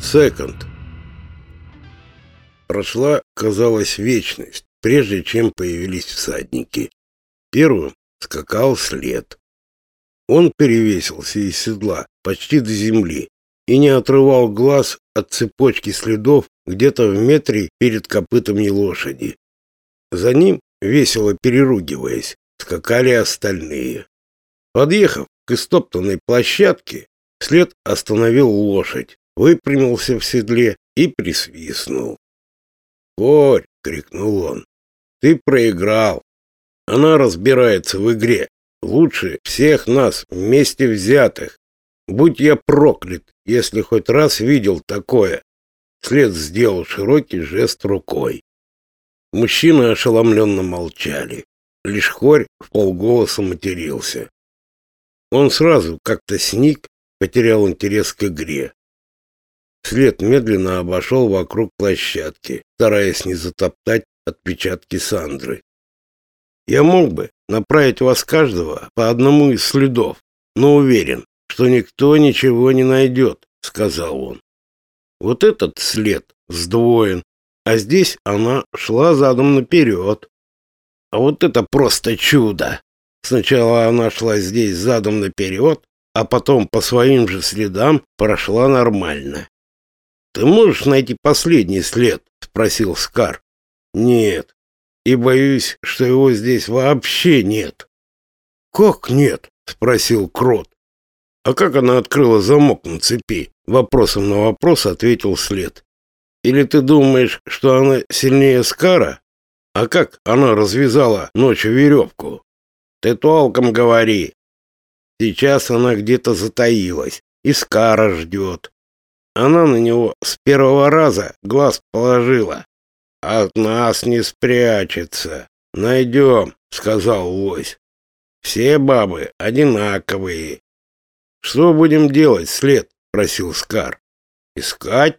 Секонд. Прошла, казалось, вечность, прежде чем появились всадники. Первым скакал след. Он перевесился из седла почти до земли и не отрывал глаз от цепочки следов где-то в метре перед копытами лошади. За ним, весело переругиваясь, скакали остальные. Подъехав к истоптанной площадке, след остановил лошадь, выпрямился в седле и присвистнул. «Корь!» — крикнул он. «Ты проиграл. Она разбирается в игре. Лучше всех нас вместе взятых. Будь я проклят, если хоть раз видел такое!» След сделал широкий жест рукой. Мужчины ошеломленно молчали. Лишь хорь в полголоса матерился. Он сразу как-то сник, потерял интерес к игре. След медленно обошел вокруг площадки, стараясь не затоптать отпечатки Сандры. Я мог бы направить вас каждого по одному из следов, но уверен, что никто ничего не найдет, сказал он. Вот этот след сдвоен, а здесь она шла задом наперед. А вот это просто чудо! Сначала она шла здесь задом наперед, а потом по своим же следам прошла нормально. «Ты можешь найти последний след?» — спросил Скар. «Нет. И боюсь, что его здесь вообще нет». «Как нет?» — спросил Крот. «А как она открыла замок на цепи?» Вопросом на вопрос ответил след. Или ты думаешь, что она сильнее Скара? А как она развязала ночью веревку? Ты толком говори. Сейчас она где-то затаилась, и Скара ждет. Она на с первого раза глаз положила. От нас не спрячется. Найдем, сказал лось. Все бабы одинаковые. Что будем делать, след? Просил Скар. Искать?